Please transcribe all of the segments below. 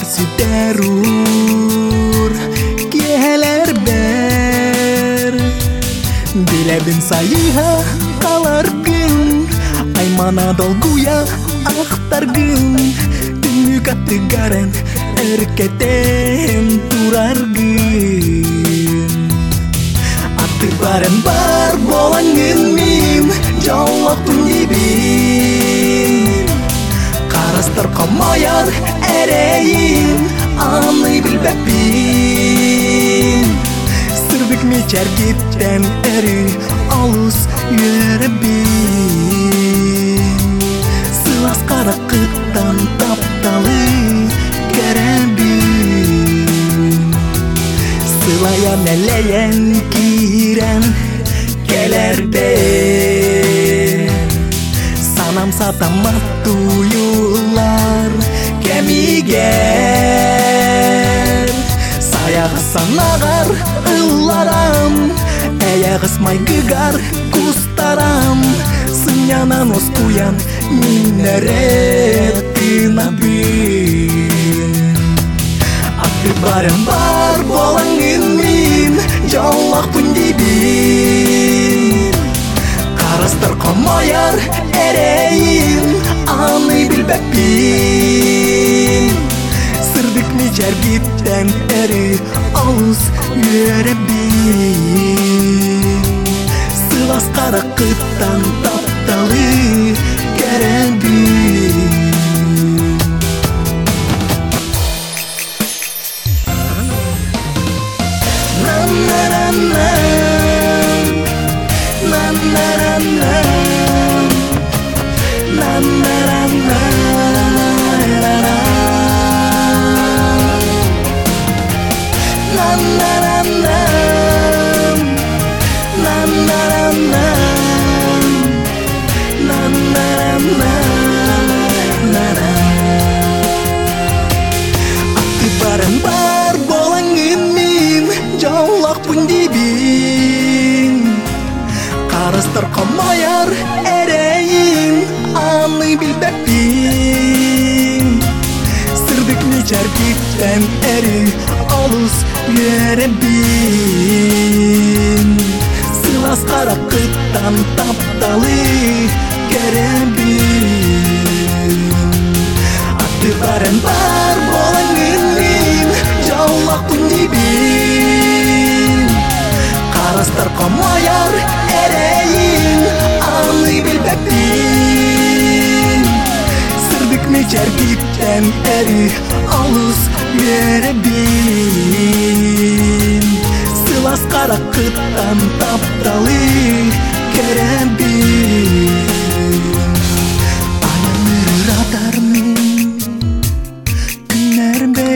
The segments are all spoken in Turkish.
Ардыгар сүтәрур Киһәләр бер Биләбин сайыһа калар көн Аймана долгуя ахтар гын Түнүк аттыгарын эркетен турар гын Аты барын бар болаңын мим Жаулақтың дебин Қарастыр қамаяр әрейін Аны білбәппин Сырдык мечер гиттен әрі Алыс йөрәбин Сылас қарақыттан тапталы кәрәбин Сылая нәләйән кирән кәләрдә Atamat duyular кәмиген Саяғысан ағар ұлларам Әяғысмай күгар кустарам Сынянан ос куян миннәрәтті набин Ақты барым бар болан мин Жаллақ пүнді бин Қарастыр қомайар әрейін bebi Sırdık nicer gipten eri Ağız yürebi Sivas karakıttan taptalı Gerebi Na na na na Barang-bar bolang ingin Jauh pundi bin Karas terkomayar ereyin Anı bilbepin Sırdık nicer gitten eri Alus yere bin Yaslara kıttan taptalı Kerebi Atı baren bar bolan ilim Jaulah kunibin Karastar komayar ereyin Anlı bilbektin Sırdık mecer gitten eri Alus yerebin сырттан тапталы кереби аяныр атармын күнәрімді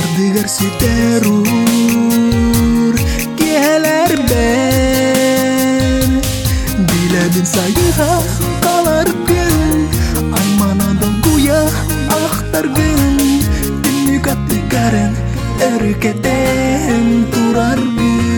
ардыгар ситерур келербен билебин сайыга калар күн айманадан куя актар күн. Түнүк аттыкарын өркете durar